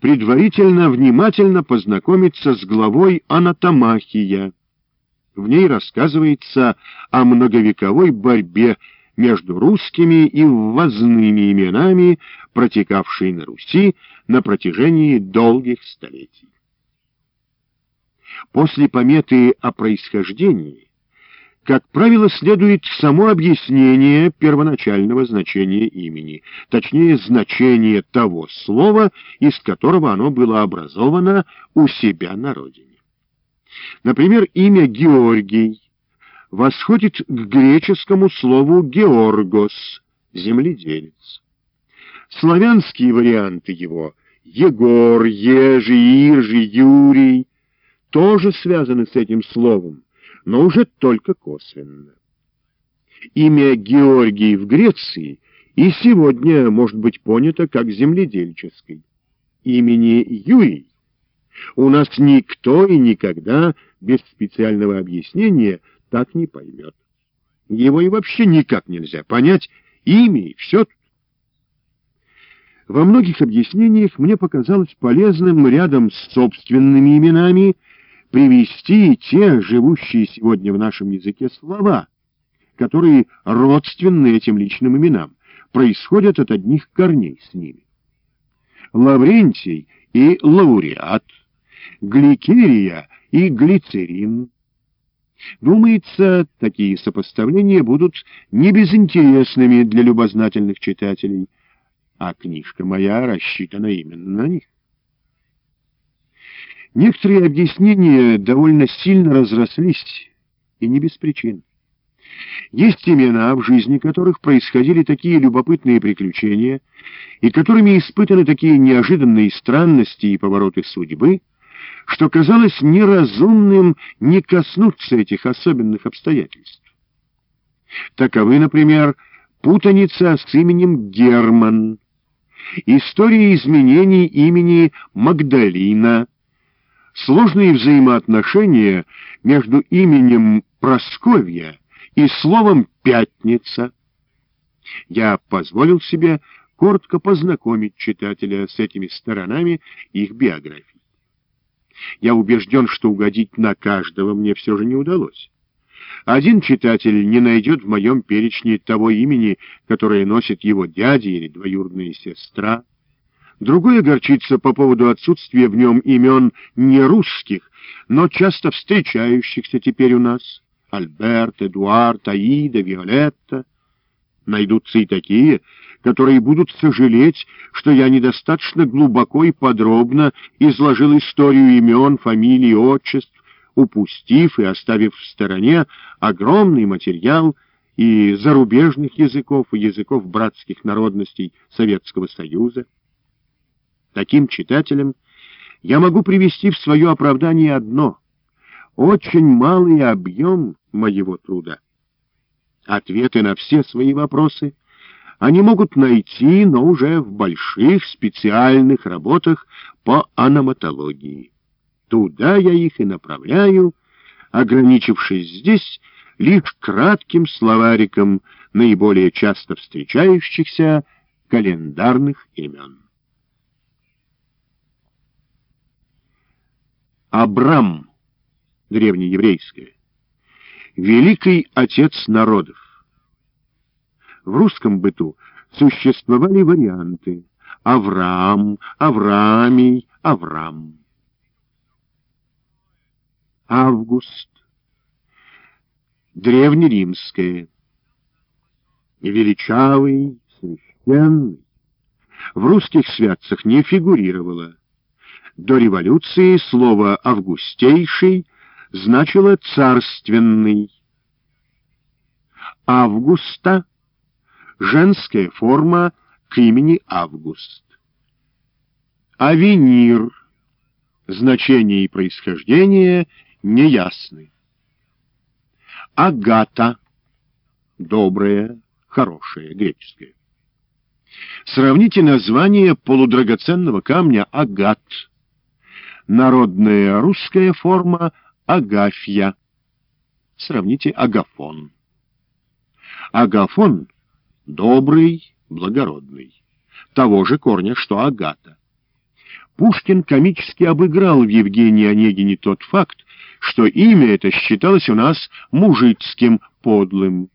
предварительно внимательно познакомиться с главой «Анатомахия». В ней рассказывается о многовековой борьбе между русскими и ввозными именами, протекавшей на Руси на протяжении долгих столетий. После пометы о происхождении как правило, следует само объяснение первоначального значения имени, точнее, значение того слова, из которого оно было образовано у себя на родине. Например, имя Георгий восходит к греческому слову «георгос» — земледелец. Славянские варианты его — Егор, Ежи, Иржи, Юрий — тоже связаны с этим словом, но уже только косвенно. Имя Георгий в Греции и сегодня может быть понято как земледельческий. Имени Юрий у нас никто и никогда без специального объяснения так не поймет. Его и вообще никак нельзя понять, имя и все Во многих объяснениях мне показалось полезным рядом с собственными именами привести те живущие сегодня в нашем языке слова, которые родственны этим личным именам, происходят от одних корней с ними. Лаврентий и лауреат, гликерия и глицерин. Думается, такие сопоставления будут небезынтересными для любознательных читателей, а книжка моя рассчитана именно на них. Некоторые объяснения довольно сильно разрослись, и не без причин. Есть имена, в жизни которых происходили такие любопытные приключения, и которыми испытаны такие неожиданные странности и повороты судьбы, что казалось неразумным не коснуться этих особенных обстоятельств. Таковы, например, путаница с именем Герман, история изменений имени Магдалина, сложные взаимоотношения между именем Просковья и словом «пятница». Я позволил себе коротко познакомить читателя с этими сторонами их биографий. Я убежден, что угодить на каждого мне все же не удалось. Один читатель не найдет в моем перечне того имени, которое носит его дядя или двоюродная сестра, Другой огорчится по поводу отсутствия в нем имен не русских, но часто встречающихся теперь у нас. Альберт, Эдуард, Аида, Виолетта. Найдутся и такие, которые будут сожалеть, что я недостаточно глубоко и подробно изложил историю имен, фамилий, отчеств, упустив и оставив в стороне огромный материал и зарубежных языков, и языков братских народностей Советского Союза. Таким читателям я могу привести в свое оправдание одно — очень малый объем моего труда. Ответы на все свои вопросы они могут найти, но уже в больших специальных работах по аноматологии. Туда я их и направляю, ограничившись здесь лишь кратким словариком наиболее часто встречающихся календарных имен. Абрам, древнееврейское, великий отец народов. В русском быту существовали варианты Авраам, Авраамий, Авраам. Август, древнеримское, величавый, священный, в русских святцах не фигурировало. До революции слово «августейший» значило «царственный». Августа — женская форма к имени Август. Авенир — значение и происхождение неясны. Агата — добрая, хорошая, греческая. Сравните название полудрагоценного камня агат — Народная русская форма Агафья. Сравните Агафон. Агафон — добрый, благородный. Того же корня, что Агата. Пушкин комически обыграл в Евгении Онегине тот факт, что имя это считалось у нас мужицким, подлым.